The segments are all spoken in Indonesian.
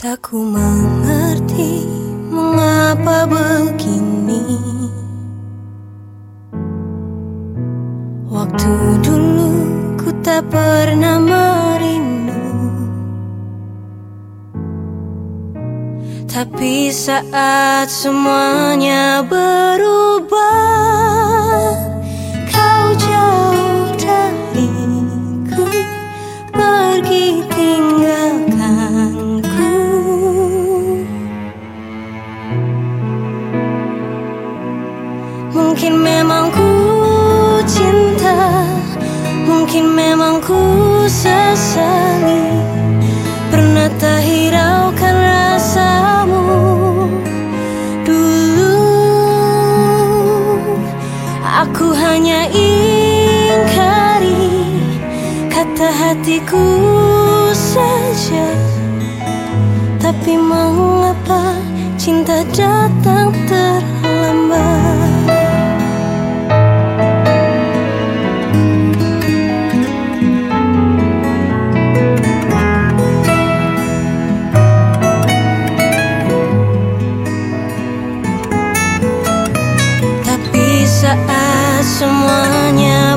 Tak ku mengerti mengapa begini. Waktu dulu ku tak pernah merindu. Tapi saat semuanya berubah Mungkin memang ku cinta Mungkin memang ku sesali Pernah tak hiraukan rasamu Dulu? Aku hanya ingkari Kata hatiku saja. Tapi mengapa cinta datang semuanya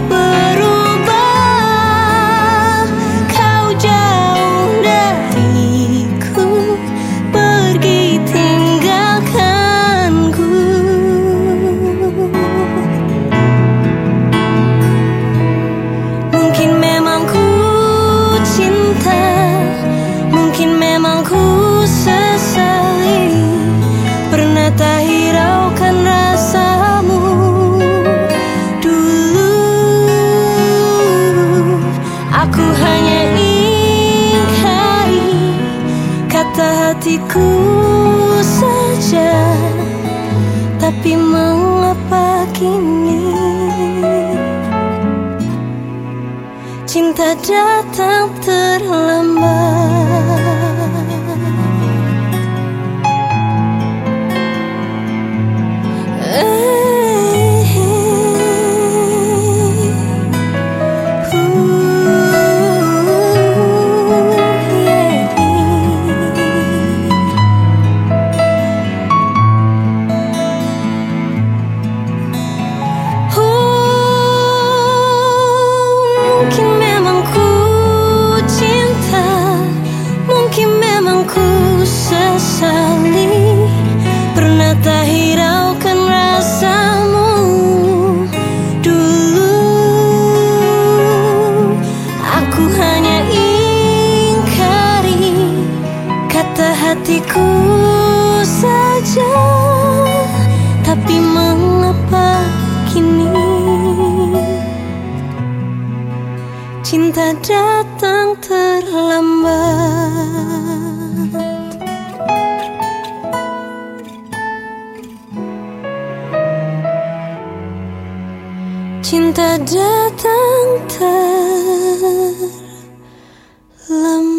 hatiku saja Tapi mengapa kini? Cinta datang terlambat hatiku saja Tapi mengapa kini? Cinta datang terlambat. Cinta datang terlambat.